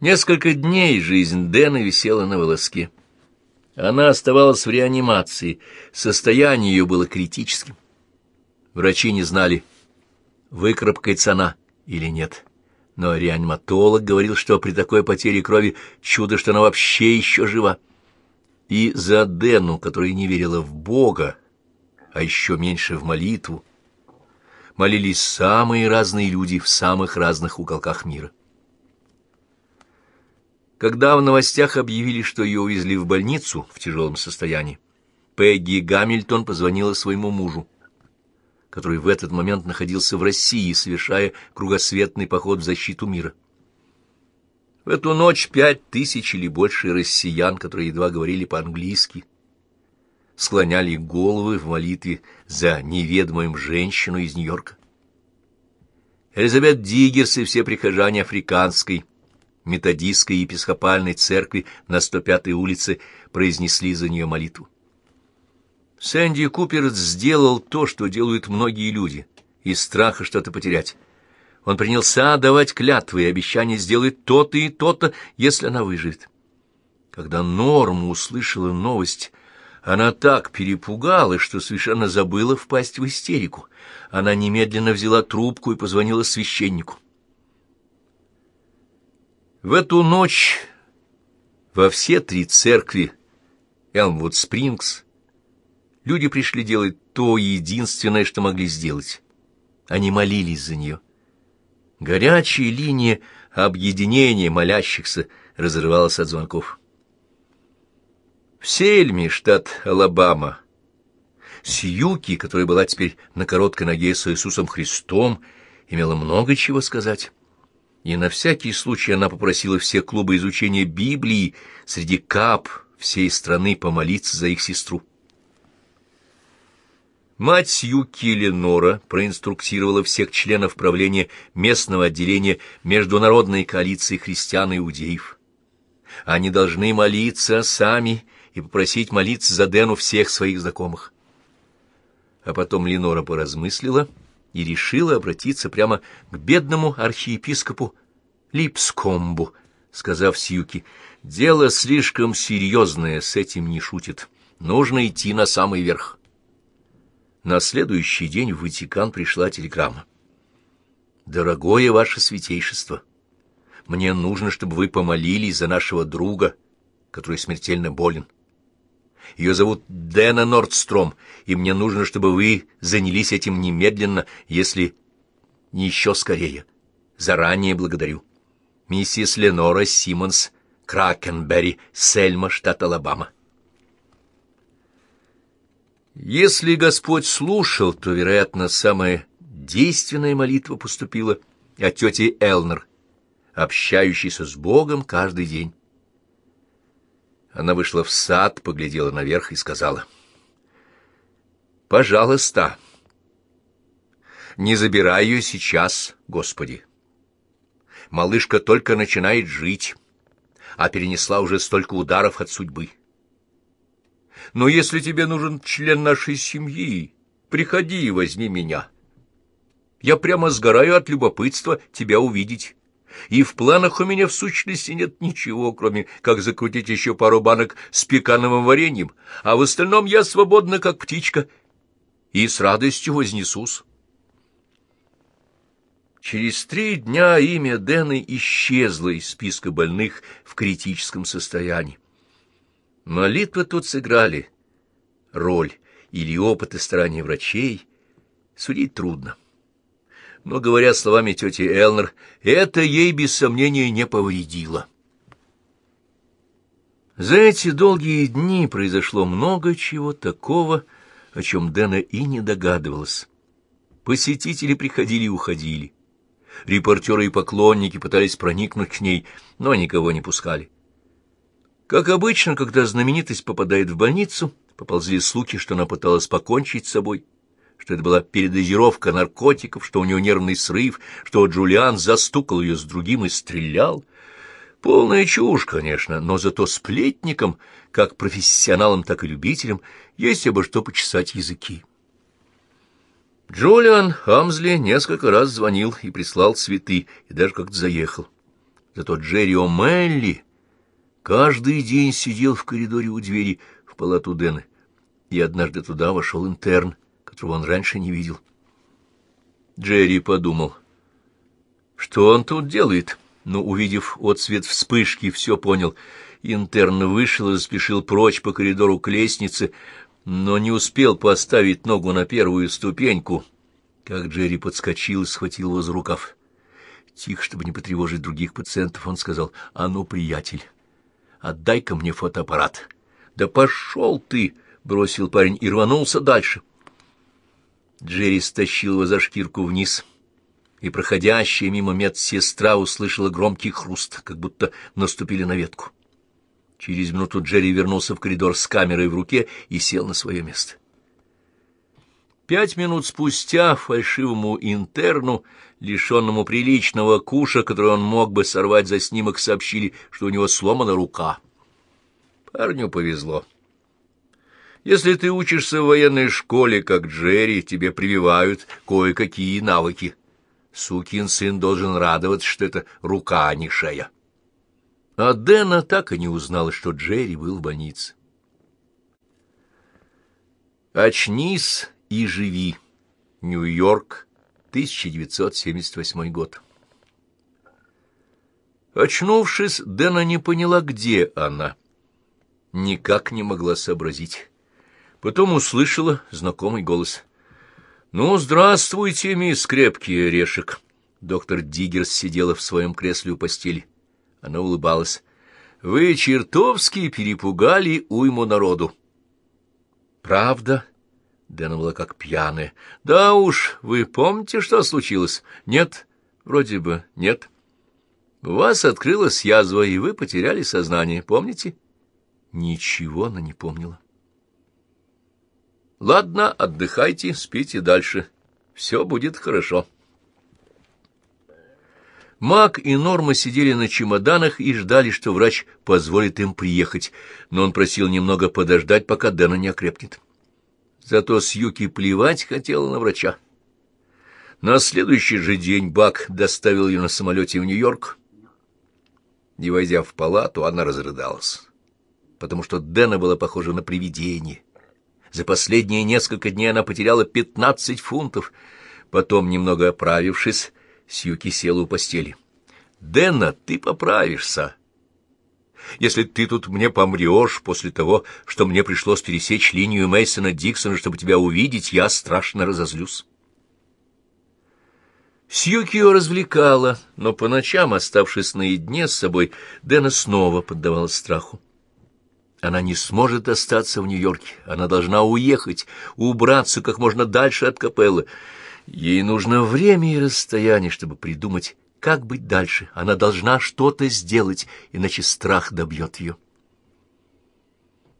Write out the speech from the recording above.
Несколько дней жизнь Дэна висела на волоске. Она оставалась в реанимации, состояние ее было критическим. Врачи не знали, выкарабкается она или нет. Но реаниматолог говорил, что при такой потере крови чудо, что она вообще еще жива. И за Дэну, которая не верила в Бога, а еще меньше в молитву, молились самые разные люди в самых разных уголках мира. Когда в новостях объявили, что ее увезли в больницу в тяжелом состоянии, Пегги Гамильтон позвонила своему мужу, который в этот момент находился в России, совершая кругосветный поход в защиту мира. В эту ночь пять тысяч или больше россиян, которые едва говорили по-английски, склоняли головы в молитве за неведомую женщину из Нью-Йорка. Элизабет Диггерс и все прихожане африканской, методистской епископальной церкви на 105-й улице произнесли за нее молитву. Сэнди Купер сделал то, что делают многие люди, из страха что-то потерять. Он принялся давать клятвы и обещания сделать то-то и то-то, если она выживет. Когда Норма услышала новость, она так перепугалась, что совершенно забыла впасть в истерику. Она немедленно взяла трубку и позвонила священнику. В эту ночь во все три церкви Элмвуд-Спрингс люди пришли делать то единственное, что могли сделать. Они молились за нее. Горячая линия объединения молящихся разрывалась от звонков. В Сельме, штат Алабама, Сьюки, которая была теперь на короткой ноге с Иисусом Христом, имела много чего сказать. И на всякий случай она попросила все клубы изучения Библии среди кап всей страны помолиться за их сестру. Мать Сьюки Ленора проинструктировала всех членов правления местного отделения Международной коалиции христиан и иудеев. Они должны молиться сами и попросить молиться за Дену всех своих знакомых. А потом Ленора поразмыслила и решила обратиться прямо к бедному архиепископу Липскомбу, сказав Сьюки, «Дело слишком серьезное, с этим не шутит. Нужно идти на самый верх». На следующий день в Ватикан пришла телеграмма. «Дорогое ваше святейшество, мне нужно, чтобы вы помолились за нашего друга, который смертельно болен. Ее зовут Дэна Нордстром, и мне нужно, чтобы вы занялись этим немедленно, если не еще скорее. Заранее благодарю. Миссис Ленора Симмонс, Кракенберри, Сельма, штат Алабама. Если Господь слушал, то, вероятно, самая действенная молитва поступила от тети Элнер, общающейся с Богом каждый день. Она вышла в сад, поглядела наверх и сказала, «Пожалуйста, не забирай ее сейчас, Господи. Малышка только начинает жить, а перенесла уже столько ударов от судьбы. Но если тебе нужен член нашей семьи, приходи и возьми меня. Я прямо сгораю от любопытства тебя увидеть. И в планах у меня в сущности нет ничего, кроме как закрутить еще пару банок с пекановым вареньем, а в остальном я свободна, как птичка, и с радостью вознесусь. Через три дня имя Дэны исчезло из списка больных в критическом состоянии. Молитвы тут сыграли роль или опыты старания врачей, судить трудно. Но, говоря словами тети Элнер, это ей без сомнения не повредило. За эти долгие дни произошло много чего такого, о чем Дэна и не догадывалась. Посетители приходили и уходили. Репортеры и поклонники пытались проникнуть к ней, но никого не пускали. Как обычно, когда знаменитость попадает в больницу, поползли слухи, что она пыталась покончить с собой, что это была передозировка наркотиков, что у нее нервный срыв, что Джулиан застукал ее с другим и стрелял. Полная чушь, конечно, но зато сплетникам, как профессионалам, так и любителям, есть обо что почесать языки. Джулиан Хамзли несколько раз звонил и прислал цветы, и даже как-то заехал. Зато Джерри О'Мелли каждый день сидел в коридоре у двери в палату Дэна, и однажды туда вошел интерн, которого он раньше не видел. Джерри подумал, что он тут делает, но, увидев отсвет вспышки, все понял. Интерн вышел и заспешил прочь по коридору к лестнице, но не успел поставить ногу на первую ступеньку, как Джерри подскочил и схватил его за рукав. Тихо, чтобы не потревожить других пациентов, он сказал, «А ну, приятель, отдай-ка мне фотоаппарат». «Да пошел ты!» — бросил парень и рванулся дальше. Джерри стащил его за шкирку вниз, и проходящая мимо медсестра услышала громкий хруст, как будто наступили на ветку. Через минуту Джерри вернулся в коридор с камерой в руке и сел на свое место. Пять минут спустя фальшивому интерну, лишенному приличного куша, который он мог бы сорвать за снимок, сообщили, что у него сломана рука. Парню повезло. Если ты учишься в военной школе, как Джерри, тебе прививают кое-какие навыки. Сукин сын должен радоваться, что это рука, а не шея. А Дэна так и не узнала, что Джерри был в больнице. «Очнись и живи». Нью-Йорк, 1978 год. Очнувшись, Дэна не поняла, где она. Никак не могла сообразить. Потом услышала знакомый голос. «Ну, здравствуйте, мисс Крепкий Орешек». Доктор Диггерс сидела в своем кресле у постели. Она улыбалась. «Вы чертовски перепугали уйму народу». «Правда?» Дэна была как пьяная. «Да уж, вы помните, что случилось?» «Нет, вроде бы нет». «У вас открылась язва, и вы потеряли сознание, помните?» Ничего она не помнила. «Ладно, отдыхайте, спите дальше. Все будет хорошо». Мак и Норма сидели на чемоданах и ждали, что врач позволит им приехать, но он просил немного подождать, пока Дэна не окрепнет. Зато Сьюки плевать хотела на врача. На следующий же день Бак доставил ее на самолете в Нью-Йорк. Не войдя в палату, она разрыдалась, потому что Дэна была похожа на привидение. За последние несколько дней она потеряла пятнадцать фунтов. Потом, немного оправившись, Сьюки села у постели. «Дэна, ты поправишься. Если ты тут мне помрешь после того, что мне пришлось пересечь линию Мейсона Диксона, чтобы тебя увидеть, я страшно разозлюсь». Сьюки ее развлекала, но по ночам, оставшись наедине с собой, Дэна снова поддавалась страху. Она не сможет остаться в Нью-Йорке. Она должна уехать, убраться как можно дальше от капеллы. Ей нужно время и расстояние, чтобы придумать, как быть дальше. Она должна что-то сделать, иначе страх добьет ее.